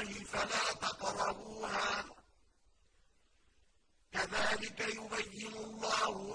الله فلا تقربوها. كذلك يبين الله